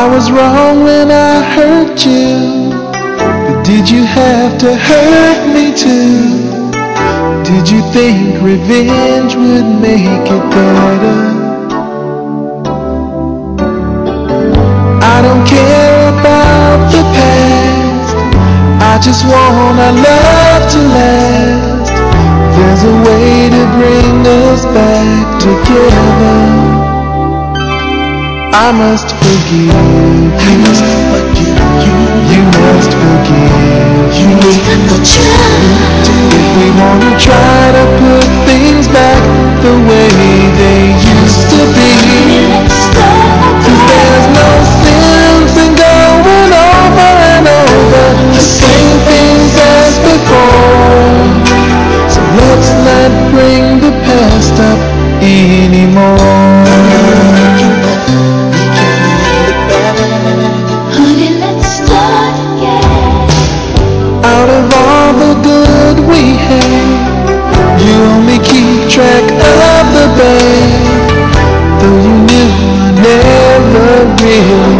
I was wrong when I hurt you. But did you have to hurt me too? Did you think revenge would make it better? I don't care about the past. I just want our love to last. There's a way to bring us back together. I must forgive. I must forgive you. You must forgive You have the chance. If we wanna try to put things back the way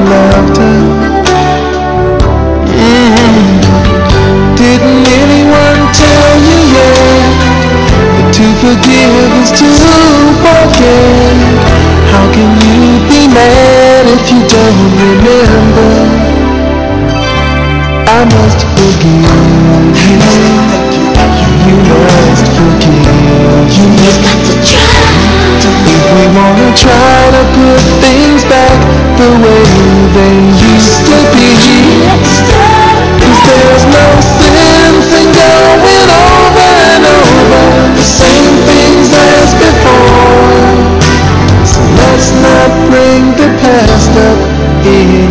loved her. Mm. Didn't anyone tell you yet that to forgive is to forget? How can you be mad if you don't remember? I must forgive you. Must forgive You you. They used to be. Cause there's no sense in going over and over the same things as before. So let's not bring the past up anymore.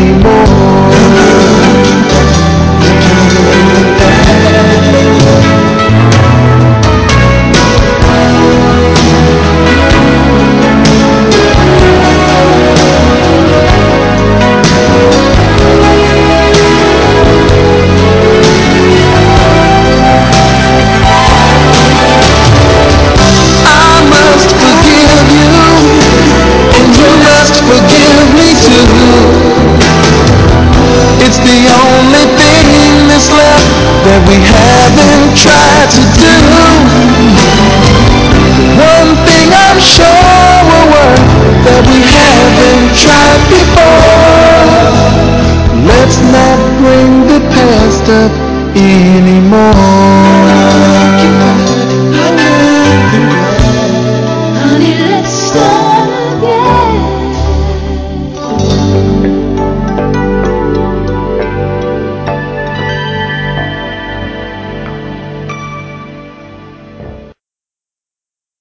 That we haven't tried to do. One thing I'm sure will work that we haven't tried before. Let's not bring the past up anymore.